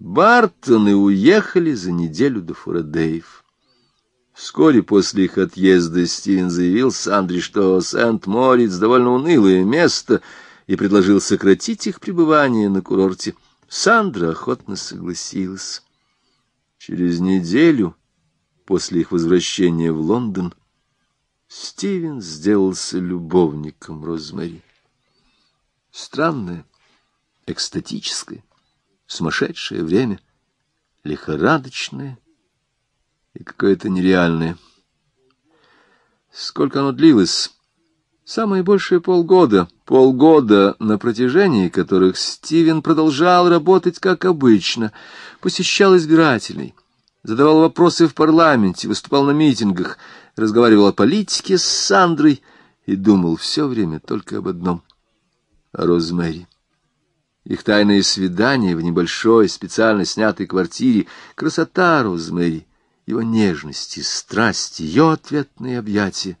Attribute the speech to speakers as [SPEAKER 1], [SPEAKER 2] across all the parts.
[SPEAKER 1] Бартоны уехали за неделю до Фарадеев. Вскоре после их отъезда Стивен заявил Сандре, что Сент-Морец довольно унылое место, и предложил сократить их пребывание на курорте. Сандра охотно согласилась. Через неделю после их возвращения в Лондон Стивен сделался любовником Розмари. Странное, экстатическое, сумасшедшее время, лихорадочное — и какое-то нереальное. Сколько оно длилось? Самое большее полгода. Полгода, на протяжении которых Стивен продолжал работать как обычно, посещал избирательный, задавал вопросы в парламенте, выступал на митингах, разговаривал о политике с Сандрой и думал все время только об одном — о Розмэри. Их тайное свидание в небольшой, специально снятой квартире — красота Розмэри его нежности, страсти, ее ответные объятия.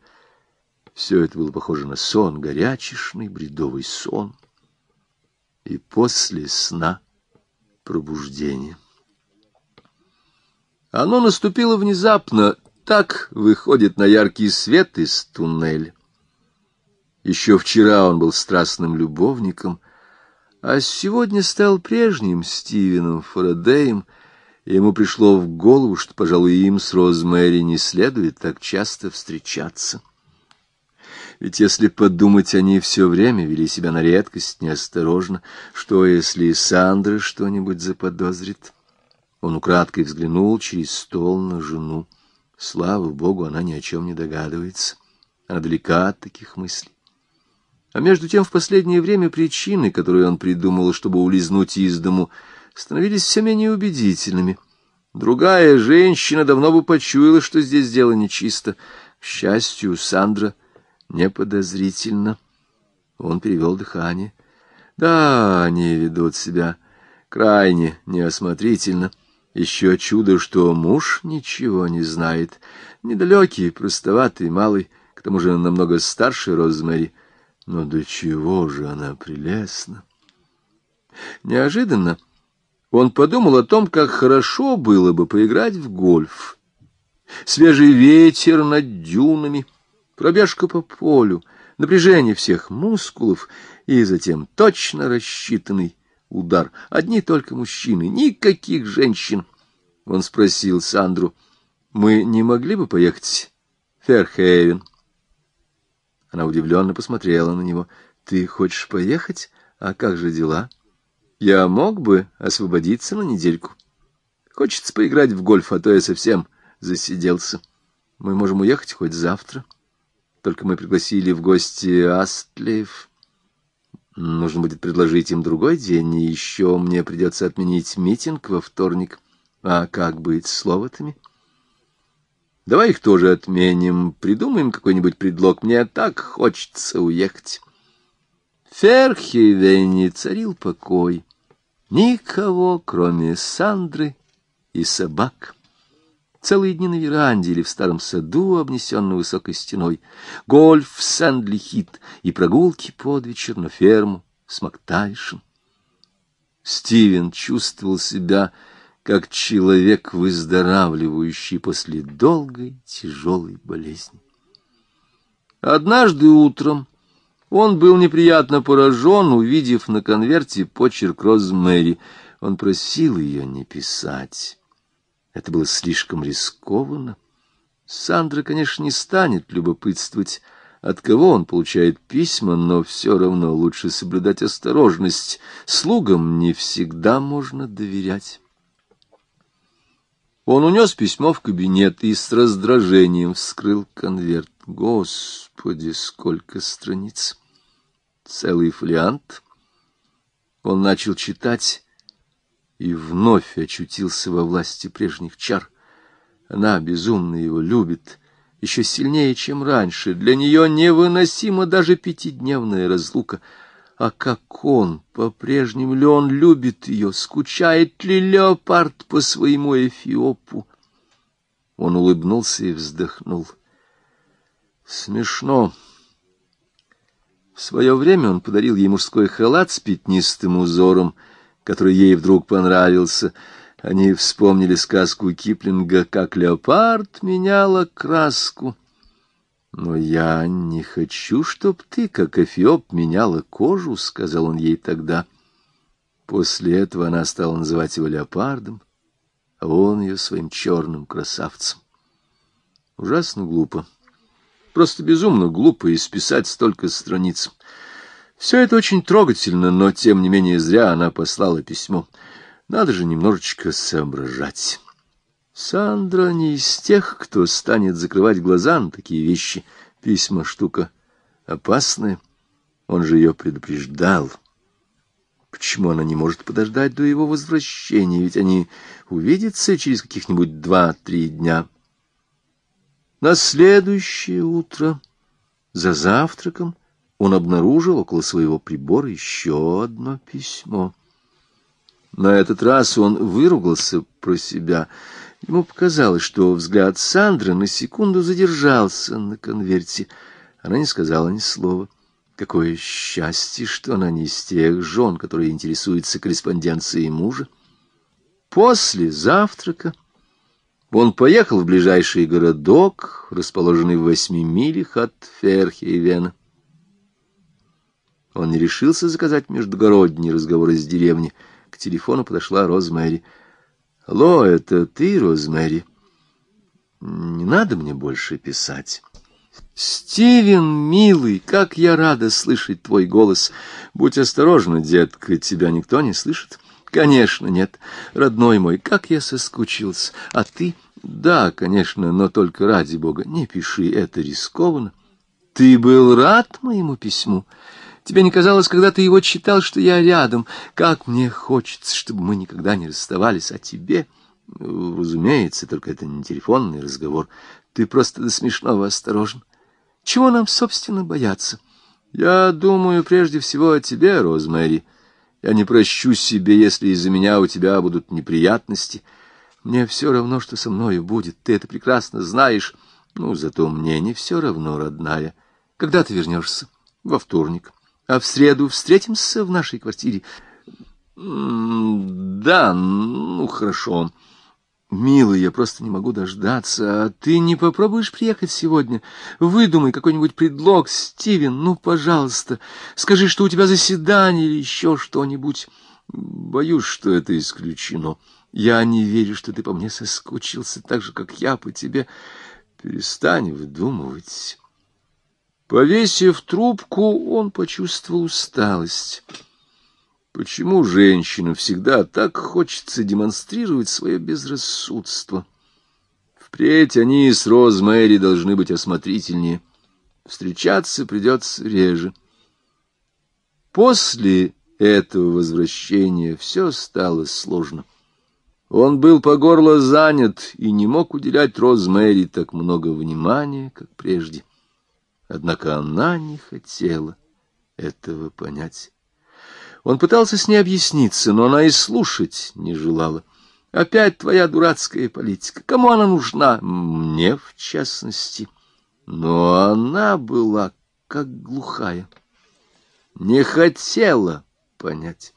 [SPEAKER 1] Все это было похоже на сон, горячешный, бредовый сон. И после сна пробуждение. Оно наступило внезапно, так выходит на яркий свет из туннеля. Еще вчера он был страстным любовником, а сегодня стал прежним Стивеном Фарадеем — ему пришло в голову, что, пожалуй, им с Розмэри не следует так часто встречаться. Ведь если подумать, они все время вели себя на редкость неосторожно. Что, если Сандра что-нибудь заподозрит? Он украдкой взглянул через стол на жену. Слава богу, она ни о чем не догадывается. Она далека от таких мыслей. А между тем, в последнее время причины, которые он придумал, чтобы улизнуть из дому, — становились все менее убедительными. Другая женщина давно бы почуяла, что здесь дело нечисто. К счастью, Сандра неподозрительно. Он перевел дыхание. Да, они ведут себя крайне неосмотрительно. Еще чудо, что муж ничего не знает. Недалекий, простоватый, малый, к тому же намного старше Розмари. Но до чего же она прелестна! Неожиданно он подумал о том, как хорошо было бы поиграть в гольф. Свежий ветер над дюнами, пробежка по полю, напряжение всех мускулов и затем точно рассчитанный удар. Одни только мужчины, никаких женщин. Он спросил Сандру, мы не могли бы поехать в Ферхейвен? Она удивленно посмотрела на него. Ты хочешь поехать? А как же дела? — я мог бы освободиться на недельку. Хочется поиграть в гольф, а то я совсем засиделся. Мы можем уехать хоть завтра. Только мы пригласили в гости Астлеев. Нужно будет предложить им другой день, и еще мне придется отменить митинг во вторник. А как быть с словотами? Давай их тоже отменим, придумаем какой-нибудь предлог. Мне так хочется уехать. В Ферхевене царил покой. Никого, кроме Сандры и собак. Целые дни на веранде или в старом саду, обнесенном высокой стеной, гольф в Сэндли-Хит и прогулки под вечер на ферму с Мактайшем. Стивен чувствовал себя как человек, выздоравливающий после долгой тяжелой болезни. Однажды утром он был неприятно поражен, увидев на конверте почерк Розмэри. Он просил ее не писать. Это было слишком рискованно. Сандра, конечно, не станет любопытствовать, от кого он получает письма, но все равно лучше соблюдать осторожность. Слугам не всегда можно доверять. Он унес письмо в кабинет и с раздражением вскрыл конверт. Господи, сколько страниц! целый фолиант. Он начал читать и вновь очутился во власти прежних чар. Она безумно его любит, еще сильнее, чем раньше. Для нее невыносима даже пятидневная разлука. А как он, по-прежнему ли он любит ее, скучает ли леопард по своему эфиопу? Он улыбнулся и вздохнул. Смешно. В свое время он подарил ей мужской халат с пятнистым узором, который ей вдруг понравился. Они вспомнили сказку Киплинга «Как леопард меняла краску». «Но я не хочу, чтоб ты, как Эфиоп, меняла кожу», — сказал он ей тогда. После этого она стала называть его леопардом, а он ее своим черным красавцем. Ужасно глупо. Просто безумно глупо исписать столько страниц. Все это очень трогательно, но, тем не менее, зря она послала письмо. Надо же немножечко соображать». Сандра не из тех, кто станет закрывать глаза на такие вещи. Письма — штука опасная. Он же ее предупреждал. Почему она не может подождать до его возвращения? Ведь они увидятся через каких-нибудь два-три дня. На следующее утро, за завтраком, он обнаружил около своего прибора еще одно письмо. На этот раз он выругался про себя — Ему показалось, что взгляд Сандры на секунду задержался на конверте. Она не сказала ни слова. Какое счастье, что она не из тех жен, которые интересуются корреспонденцией мужа. После завтрака он поехал в ближайший городок, расположенный в восьми милях от Ферхейвена. Он не решился заказать междугородний разговор из деревни. К телефону подошла Розмэри — Алло, это ты, Розмэри? Не надо мне больше писать. Стивен, милый, как я рада слышать твой голос. Будь осторожна, детка, тебя никто не слышит. Конечно, нет. Родной мой, как я соскучился. А ты? Да, конечно, но только ради бога, не пиши, это рискованно. Ты был рад моему письму? Тебе не казалось, когда ты его читал, что я рядом? Как мне хочется, чтобы мы никогда не расставались, а тебе... Разумеется, только это не телефонный разговор. Ты просто до смешного осторожен. Чего нам, собственно, бояться? Я думаю прежде всего о тебе, Розмэри. Я не прощу себе, если из-за меня у тебя будут неприятности. Мне все равно, что со мною будет. Ты это прекрасно знаешь. Ну, зато мне не все равно, родная. Когда ты вернешься? Во вторник а в среду встретимся в нашей квартире. Да, ну, хорошо. Милый, я просто не могу дождаться. А ты не попробуешь приехать сегодня? Выдумай какой-нибудь предлог, Стивен, ну, пожалуйста. Скажи, что у тебя заседание или еще что-нибудь. Боюсь, что это исключено. Я не верю, что ты по мне соскучился так же, как я по тебе. Перестань выдумывать. Повесив трубку, он почувствовал усталость. Почему женщинам всегда так хочется демонстрировать свое безрассудство? Впредь они с Розмэри должны быть осмотрительнее. Встречаться придется реже. После этого возвращения все стало сложно. Он был по горло занят и не мог уделять Розмэри так много внимания, как прежде. Однако она не хотела этого понять. Он пытался с ней объясниться, но она и слушать не желала. Опять твоя дурацкая политика. Кому она нужна? Мне, в частности. Но она была как глухая. Не хотела понять.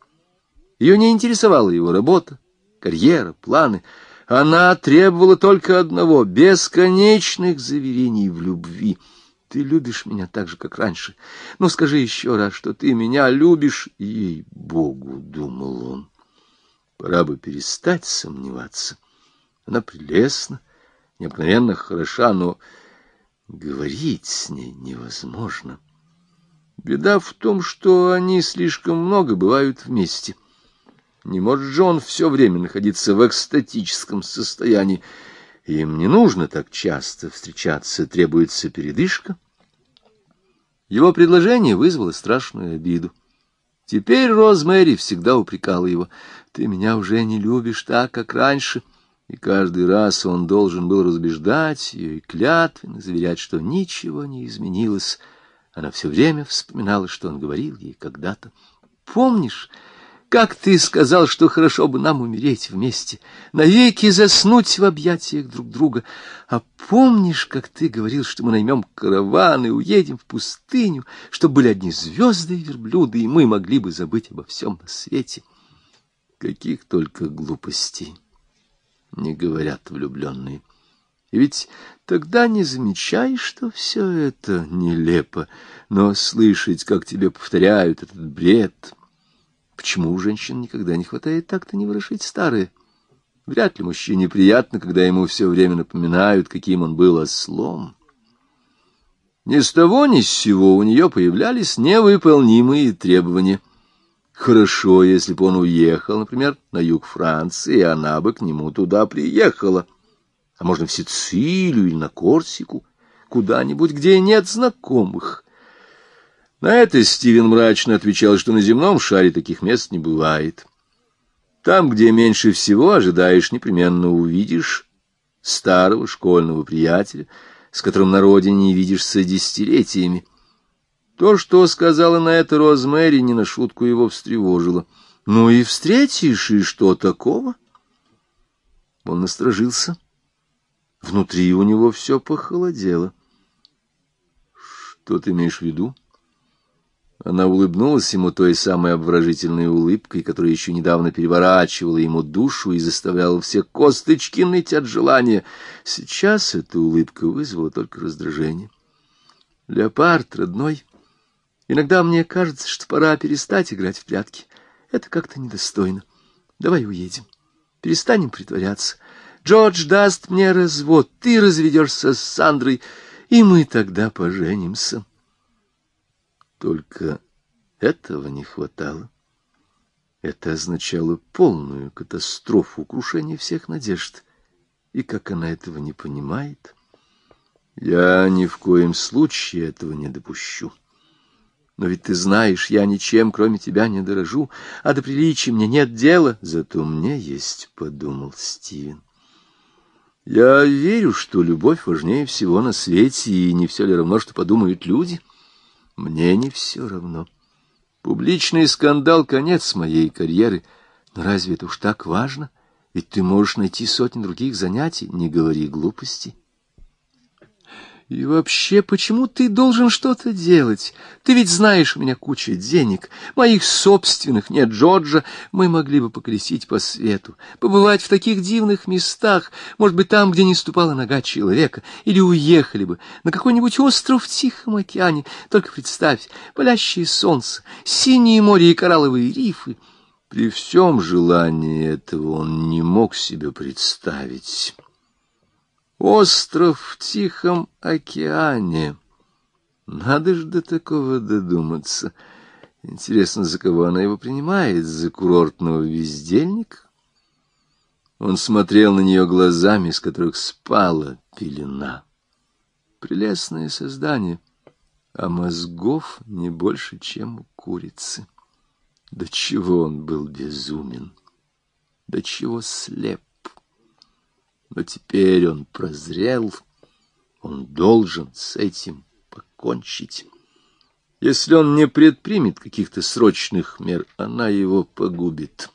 [SPEAKER 1] Ее не интересовала его работа, карьера, планы. Она требовала только одного — бесконечных заверений в любви — ты любишь меня так же, как раньше. Ну, скажи еще раз, что ты меня любишь. Ей-богу, — думал он, — пора бы перестать сомневаться. Она прелестна, необыкновенно хороша, но говорить с ней невозможно. Беда в том, что они слишком много бывают вместе. Не может же он все время находиться в экстатическом состоянии. Им не нужно так часто встречаться, требуется передышка. Его предложение вызвало страшную обиду. Теперь Розмэри всегда упрекала его. «Ты меня уже не любишь так, как раньше». И каждый раз он должен был разбеждать ее и клятвенно заверять, что ничего не изменилось. Она все время вспоминала, что он говорил ей когда-то. «Помнишь, как ты сказал, что хорошо бы нам умереть вместе, навеки заснуть в объятиях друг друга. А помнишь, как ты говорил, что мы наймем караван и уедем в пустыню, чтобы были одни звезды и верблюды, и мы могли бы забыть обо всем на свете? Каких только глупостей не говорят влюбленные. И ведь тогда не замечаешь, что все это нелепо, но слышать, как тебе повторяют этот бред... Почему у женщин никогда не хватает так-то не ворошить старое? Вряд ли мужчине приятно, когда ему все время напоминают, каким он был ослом. Ни с того ни с сего у нее появлялись невыполнимые требования. Хорошо, если бы он уехал, например, на юг Франции, и она бы к нему туда приехала. А можно в Сицилию или на Корсику, куда-нибудь, где нет знакомых. На это Стивен мрачно отвечал, что на земном шаре таких мест не бывает. Там, где меньше всего ожидаешь, непременно увидишь старого школьного приятеля — с которым на родине не видишься десятилетиями. То, что сказала на это Розмэри, не на шутку его встревожило. «Ну и встретишь, и что такого?» Он насторожился. Внутри у него все похолодело. «Что ты имеешь в виду?» Она улыбнулась ему той самой обворожительной улыбкой, которая еще недавно переворачивала ему душу и заставляла все косточки ныть от желания. Сейчас эта улыбка вызвала только раздражение. «Леопард, родной, иногда мне кажется, что пора перестать играть в прятки. Это как-то недостойно. Давай уедем. Перестанем притворяться. Джордж даст мне развод, ты разведешься с Сандрой, и мы тогда поженимся». Только этого не хватало. Это означало полную катастрофу, крушение всех надежд. И как она этого не понимает, я ни в коем случае этого не допущу. Но ведь ты знаешь, я ничем, кроме тебя, не дорожу, а до приличия мне нет дела. Зато мне есть, — подумал Стивен. Я верю, что любовь важнее всего на свете, и не все ли равно, что подумают люди — мне не все равно. Публичный скандал — конец моей карьеры. Но разве это уж так важно? Ведь ты можешь найти сотни других занятий. Не говори глупостей. И вообще, почему ты должен что-то делать? Ты ведь знаешь, у меня куча денег, моих собственных, нет Джорджа. Мы могли бы поколесить по свету, побывать в таких дивных местах, может быть, там, где не ступала нога человека, или уехали бы на какой-нибудь остров в Тихом океане. Только представь, палящее солнце, синее море и коралловые рифы. При всем желании этого он не мог себе представить Остров в Тихом океане. Надо же до такого додуматься. Интересно, за кого она его принимает? За курортного вездельника? Он смотрел на нее глазами, из которых спала пелена. Прелестное создание, а мозгов не больше, чем у курицы. До чего он был безумен, до чего слеп. Но теперь он прозрел, он должен с этим покончить. Если он не предпримет каких-то срочных мер, она его погубит.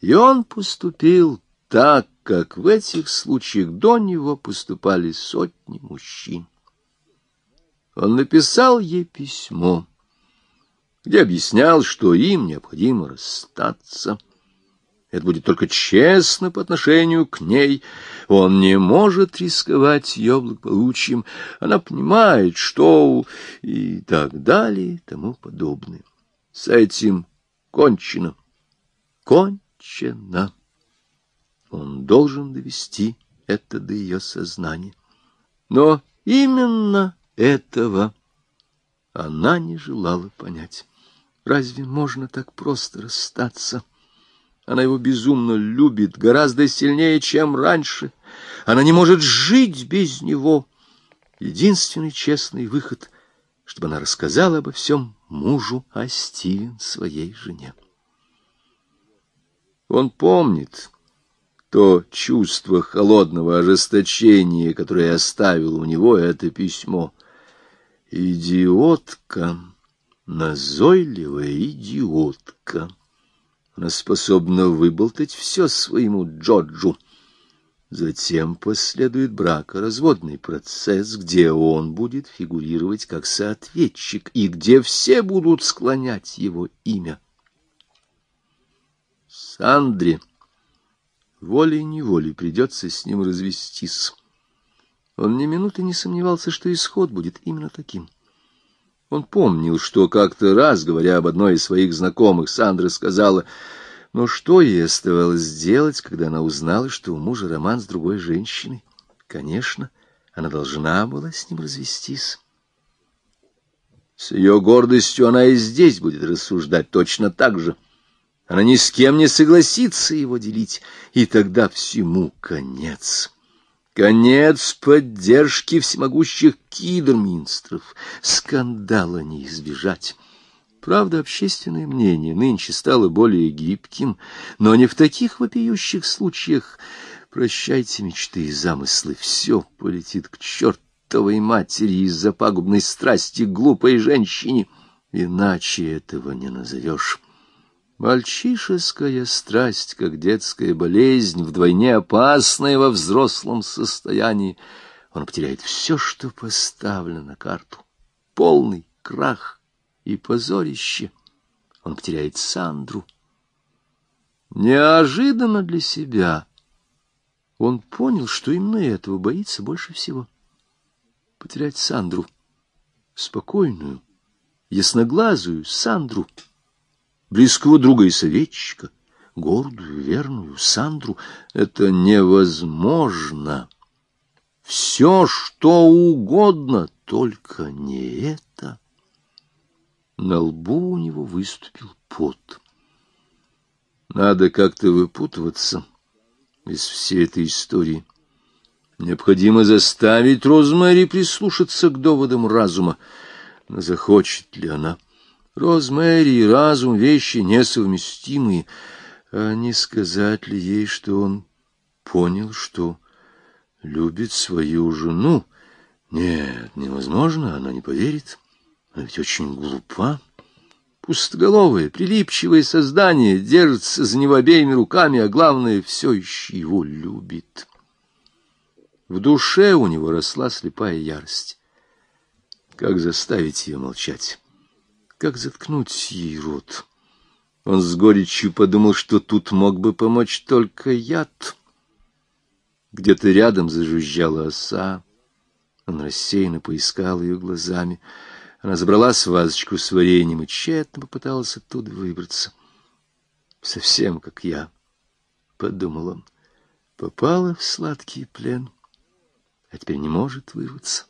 [SPEAKER 1] И он поступил так, как в этих случаях до него поступали сотни мужчин. Он написал ей письмо, где объяснял, что им необходимо расстаться. Это будет только честно по отношению к ней. Он не может рисковать ее благополучием. Она понимает, что... и так далее, и тому подобное. С этим кончено. Кончено. Он должен довести это до ее сознания. Но именно этого она не желала понять. Разве можно так просто расстаться? — она его безумно любит, гораздо сильнее, чем раньше. Она не может жить без него. Единственный честный выход, чтобы она рассказала обо всем мужу, а Стивен своей жене. Он помнит то чувство холодного ожесточения, которое оставило у него это письмо. Идиотка, назойливая идиотка. Она способна выболтать все своему Джорджу. Затем последует бракоразводный процесс, где он будет фигурировать как соответчик и где все будут склонять его имя. Сандре, волей-неволей придется с ним развестись. Он ни минуты не сомневался, что исход будет именно таким. Он помнил, что как-то раз, говоря об одной из своих знакомых, Сандра сказала, но что ей оставалось сделать, когда она узнала, что у мужа роман с другой женщиной? Конечно, она должна была с ним развестись. С ее гордостью она и здесь будет рассуждать точно так же. Она ни с кем не согласится его делить, и тогда всему конец. Конец поддержки всемогущих кидерминстров. Скандала не избежать. Правда, общественное мнение нынче стало более гибким, но не в таких вопиющих случаях. Прощайте мечты и замыслы, все полетит к чертовой матери из-за пагубной страсти глупой женщине. Иначе этого не назовешь. Мальчишеская страсть, как детская болезнь, вдвойне опасная во взрослом состоянии. Он потеряет все, что поставлено на карту. Полный крах и позорище. Он потеряет Сандру. Неожиданно для себя он понял, что именно этого боится больше всего. Потерять Сандру. Спокойную, ясноглазую Сандру — близкого друга и советчика, гордую, верную Сандру, это невозможно. Все, что угодно, только не это. На лбу у него выступил пот. Надо как-то выпутываться из всей этой истории. Необходимо заставить Розмари прислушаться к доводам разума. Но захочет ли она? Розмэри и разум — вещи несовместимые. А не сказать ли ей, что он понял, что любит свою жену? Нет, невозможно, она не поверит. Она ведь очень глупа. Пустоголовое, прилипчивое создание держится за него обеими руками, а главное, все еще его любит. В душе у него росла слепая ярость. Как заставить ее молчать? Как заткнуть ей рот? Он с горечью подумал, что тут мог бы помочь только яд. Где-то рядом зажужжала оса. Он рассеянно поискал ее глазами. Она забрала вазочку с вареньем и тщетно попыталась оттуда выбраться. Совсем как я, — подумал он, — попала в сладкий плен, а теперь не может вырваться.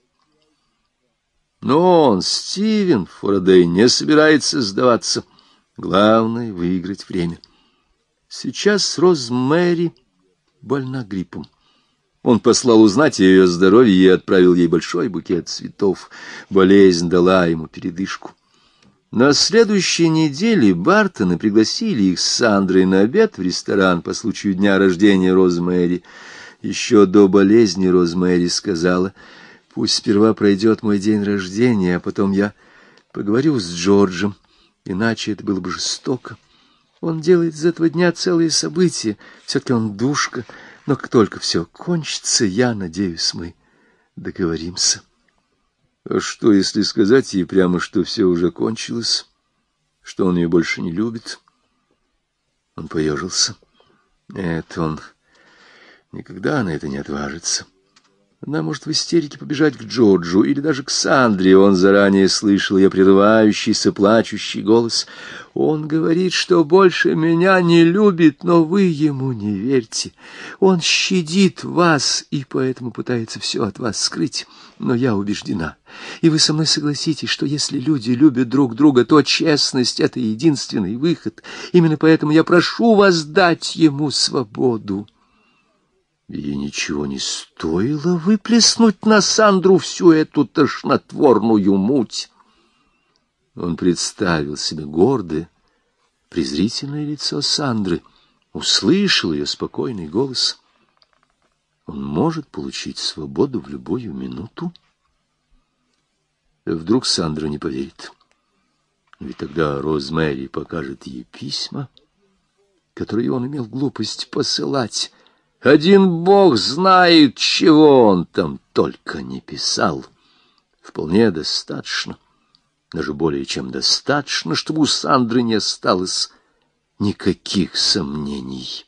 [SPEAKER 1] Но он, Стивен Фарадей, не собирается сдаваться. Главное — выиграть время. Сейчас Розмэри больна гриппом. Он послал узнать о ее здоровье и отправил ей большой букет цветов. Болезнь дала ему передышку. На следующей неделе Бартоны пригласили их с Сандрой на обед в ресторан по случаю дня рождения Розмэри. Еще до болезни Розмэри сказала — Пусть сперва пройдет мой день рождения, а потом я поговорю с Джорджем, иначе это было бы жестоко. Он делает из этого дня целые события, все-таки он душка, но как только все кончится, я надеюсь, мы договоримся. А что, если сказать ей прямо, что все уже кончилось, что он ее больше не любит? Он поежился. Нет, он никогда на это не отважится. Она может в истерике побежать к Джорджу или даже к Сандре. Он заранее слышал ее прерывающийся, плачущий голос. Он говорит, что больше меня не любит, но вы ему не верьте. Он щадит вас и поэтому пытается все от вас скрыть. Но я убеждена, и вы со мной согласитесь, что если люди любят друг друга, то честность — это единственный выход. Именно поэтому я прошу вас дать ему свободу. Ей ничего не стоило выплеснуть на Сандру всю эту тошнотворную муть. Он представил себе гордое, презрительное лицо Сандры, услышал ее спокойный голос. Он может получить свободу в любую минуту. Вдруг Сандра не поверит. Ведь тогда Розмэри покажет ей письма, которые он имел глупость посылать, один бог знает, чего он там только не писал. Вполне достаточно, даже более чем достаточно, чтобы у Сандры не осталось никаких сомнений.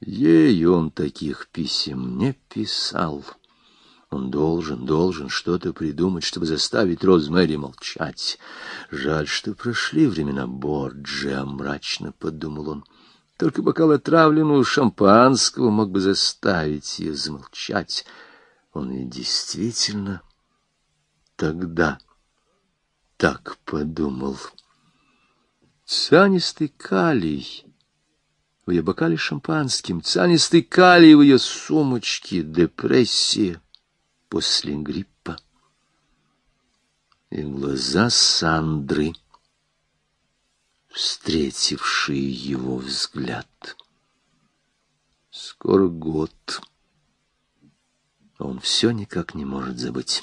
[SPEAKER 1] Ей он таких писем не писал. Он должен, должен что-то придумать, чтобы заставить Розмэри молчать. Жаль, что прошли времена Борджиа, мрачно подумал он. Только бокал отравленного шампанского мог бы заставить ее замолчать. Он и действительно тогда так подумал. Цианистый калий в ее бокале шампанским, цианистый калий в ее сумочке, депрессия после гриппа. И глаза Сандры, встретившие его взгляд. Скоро год. Он все никак не может забыть.